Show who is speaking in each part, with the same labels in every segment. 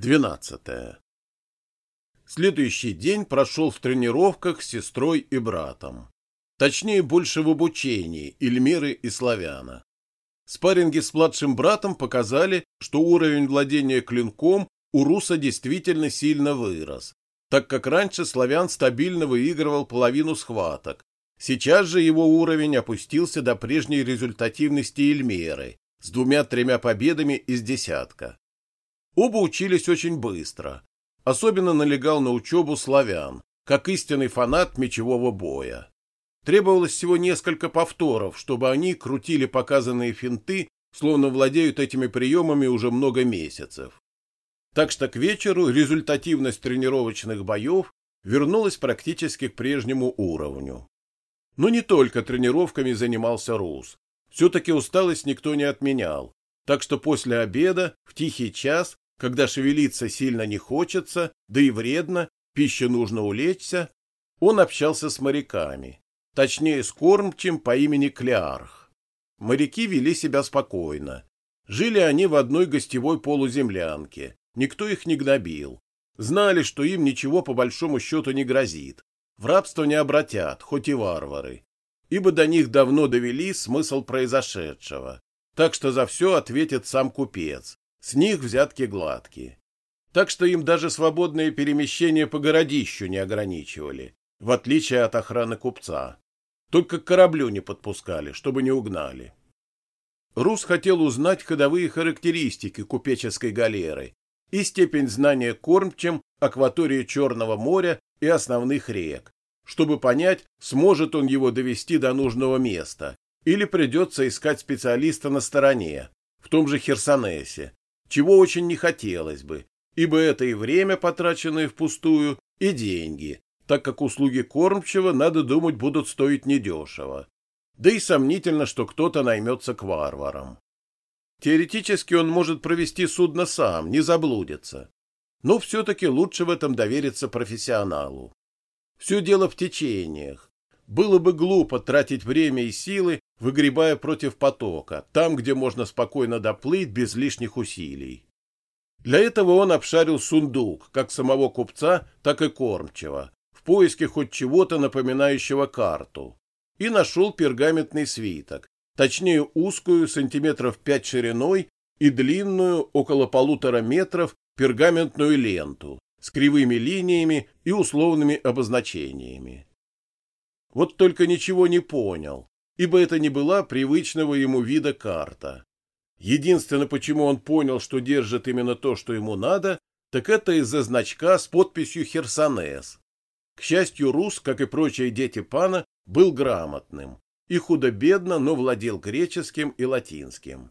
Speaker 1: 12. Следующий день прошел в тренировках с сестрой и братом. Точнее, больше в обучении Эльмиры и Славяна. Спарринги с младшим братом показали, что уровень владения клинком у Руса действительно сильно вырос, так как раньше Славян стабильно выигрывал половину схваток. Сейчас же его уровень опустился до прежней результативности Эльмеры с двумя-тремя победами из десятка. Оба учились очень быстро. Особенно налегал на учебу славян, как истинный фанат мечевого боя. Требовалось всего несколько повторов, чтобы они крутили показанные финты, словно владеют этими приемами уже много месяцев. Так что к вечеру результативность тренировочных боев вернулась практически к прежнему уровню. Но не только тренировками занимался Рус. Все-таки усталость никто не отменял, так что после обеда, в тихий час, когда шевелиться сильно не хочется, да и вредно, пище нужно улечься, он общался с моряками, точнее с кормчим по имени Клеарх. Моряки вели себя спокойно. Жили они в одной гостевой полуземлянке, никто их не гнобил. Знали, что им ничего по большому счету не грозит. В рабство не обратят, хоть и варвары. Ибо до них давно довели смысл произошедшего. Так что за все ответит сам купец, с них взятки гладкие. Так что им даже свободное перемещение по городищу не ограничивали, в отличие от охраны купца. Только к кораблю не подпускали, чтобы не угнали. Рус хотел узнать ходовые характеристики купеческой галеры и степень знания кормчем акватории Черного моря и основных рек, чтобы понять, сможет он его довести до нужного места или придется искать специалиста на стороне, в том же Херсонесе, чего очень не хотелось бы, ибо это и время, потраченное впустую, и деньги, так как услуги кормчего, надо думать, будут стоить недешево. Да и сомнительно, что кто-то наймется к варварам. Теоретически он может провести судно сам, не заблудится. Но все-таки лучше в этом довериться профессионалу. Все дело в течениях. Было бы глупо тратить время и силы, выгребая против потока, там, где можно спокойно доплыть без лишних усилий. Для этого он обшарил сундук, как самого купца, так и кормчего, в поиске хоть чего-то напоминающего карту, и нашел пергаментный свиток, точнее узкую, сантиметров пять шириной и длинную, около полутора метров, пергаментную ленту с кривыми линиями и условными обозначениями. Вот только ничего не понял, ибо это не была привычного ему вида карта. Единственное, почему он понял, что держит именно то, что ему надо, так это из-за значка с подписью «Херсонес». К счастью, Рус, как и прочие дети пана, был грамотным и худо-бедно, но владел греческим и латинским.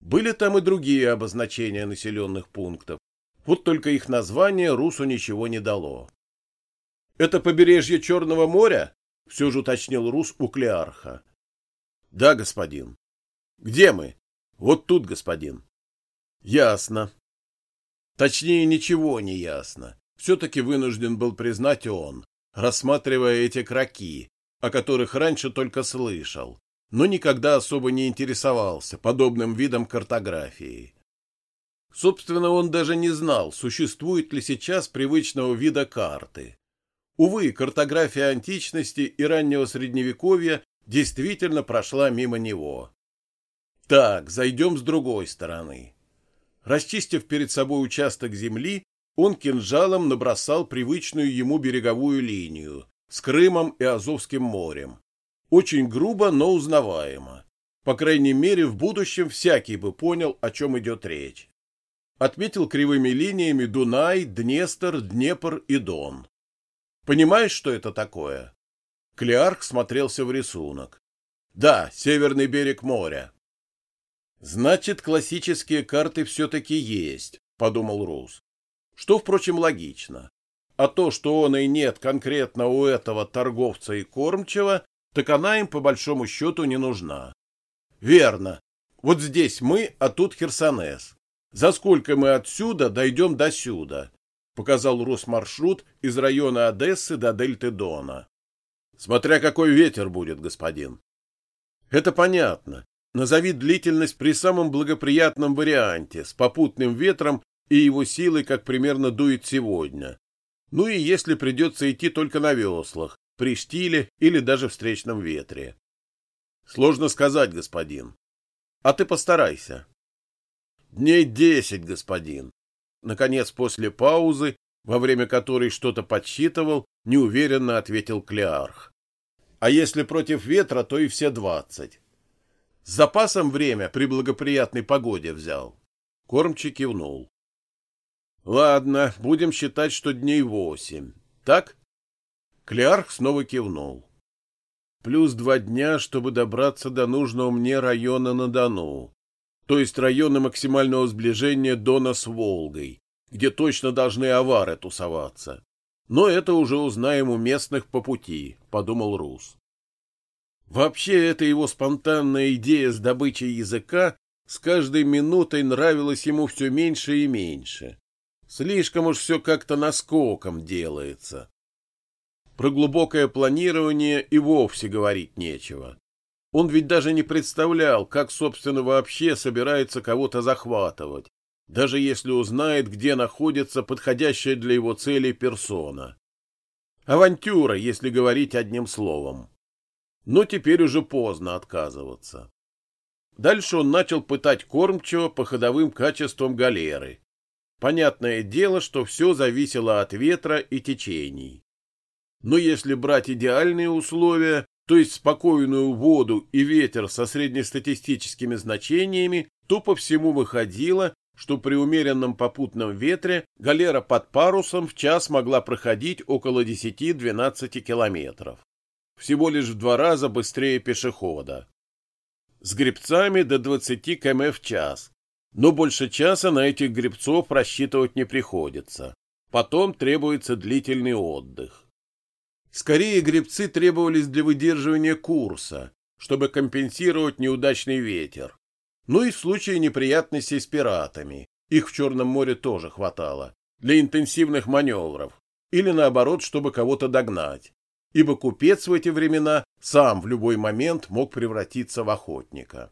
Speaker 1: Были там и другие обозначения населенных пунктов, вот только их название Русу ничего не дало. «Это побережье Черного моря?» — все же уточнил Рус у Клеарха. — Да, господин. — Где мы? — Вот тут, господин. — Ясно. Точнее, ничего не ясно. Все-таки вынужден был признать он, рассматривая эти краки, о которых раньше только слышал, но никогда особо не интересовался подобным видом картографии. Собственно, он даже не знал, существует ли сейчас привычного вида карты. Увы, картография античности и раннего средневековья действительно прошла мимо него. Так, зайдем с другой стороны. Расчистив перед собой участок земли, он кинжалом набросал привычную ему береговую линию с Крымом и Азовским морем. Очень грубо, но узнаваемо. По крайней мере, в будущем всякий бы понял, о чем идет речь. Отметил кривыми линиями Дунай, Днестр, Днепр и Дон. Понимаешь, что это такое? Клеарх смотрелся в рисунок. Да, северный берег моря. Значит, классические карты все-таки есть, подумал Рус. Что, впрочем, логично. А то, что он и нет конкретно у этого торговца и кормчего, так она им по большому счету не нужна. Верно. Вот здесь мы, а тут Херсонес. За сколько мы отсюда дойдем до сюда? показал Рус маршрут из района Одессы до дельты Дона. Смотря какой ветер будет, господин. Это понятно. Назови длительность при самом благоприятном варианте с попутным ветром и его силой, как примерно дует сегодня. Ну и если придется идти только на веслах, при штиле или даже встречном ветре. Сложно сказать, господин. А ты постарайся. Дней десять, господин. Наконец, после паузы, во время которой что-то подсчитывал, неуверенно ответил Клеарх. А если против ветра, то и все двадцать. С запасом время при благоприятной погоде взял. Кормчий кивнул. Ладно, будем считать, что дней восемь. Так? Клеарх снова кивнул. Плюс два дня, чтобы добраться до нужного мне района на Дону. То есть района максимального сближения Дона с Волгой, где точно должны авары тусоваться. Но это уже узнаем у местных по пути, подумал Рус. Вообще, эта его спонтанная идея с добычей языка с каждой минутой нравилась ему все меньше и меньше. Слишком уж все как-то наскоком делается. Про глубокое планирование и вовсе говорить нечего. Он ведь даже не представлял, как, собственно, вообще собирается кого-то захватывать, даже если узнает, где находится подходящая для его цели персона. Авантюра, если говорить одним словом. Но теперь уже поздно отказываться. Дальше он начал пытать кормчего по ходовым качествам галеры. Понятное дело, что все зависело от ветра и течений. Но если брать идеальные условия, то есть спокойную воду и ветер со среднестатистическими значениями, то по всему выходило, что при умеренном попутном ветре галера под парусом в час могла проходить около 10-12 километров. Всего лишь в два раза быстрее пешехода. С гребцами до 20 км в час, но больше часа на этих гребцов рассчитывать не приходится. Потом требуется длительный отдых. Скорее гребцы требовались для выдерживания курса, чтобы компенсировать неудачный ветер. Ну и в случае неприятностей с пиратами, их в Черном море тоже хватало, для интенсивных маневров, или наоборот, чтобы кого-то догнать, ибо купец в эти времена сам в любой момент мог превратиться в охотника.